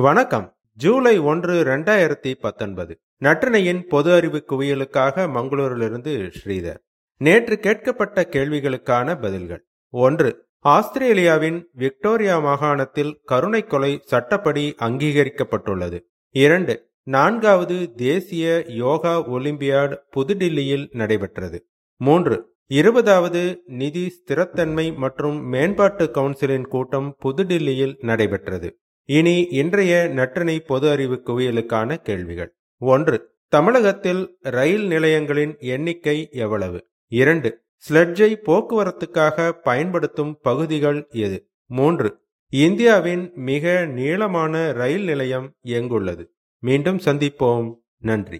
வணக்கம். ஜூலை ஒன்று இரண்டாயிரத்தி பத்தொன்பது. நற்றினையின் பொது அறிவு குவியலுக்காக மங்களூரிலிருந்து ஸ்ரீதர். நேற்று கேட்கப்பட்ட கேள்விகளுக்கான பதில்கள். ஒன்று ஆஸ்திரேலியாவின் விக்டோரியா மாகாணத்தில் கருணை கொலை சட்டப்படி அங்கீகரிக்கப்பட்டுள்ளது. இரண்டு நான்காவது தேசிய யோகா ஒலிம்பியாட் புதுடில்லியில் நடைபெற்றது. மூன்று இருபதாவது நிதி ஸ்திரத்தன்மை மற்றும் மேம்பாட்டு கவுன்சிலின் கூட்டம் புதுடில்லியில் நடைபெற்றது. இனி இன்றைய நற்றினை பொது அறிவு குவியலுக்கான கேள்விகள். ஒன்று தமிழகத்தில் ரயில் நிலையங்களின் எண்ணிக்கை எவ்வளவு? இரண்டு ஸ்லெட்ஜை போக்குவரத்துக்காக பயன்படுத்தும் பகுதிகள் எது? மூன்று இந்தியாவின் மிக நீளமான ரயில் நிலையம் எங்குள்ளது? மீண்டும் சந்திப்போம். நன்றி.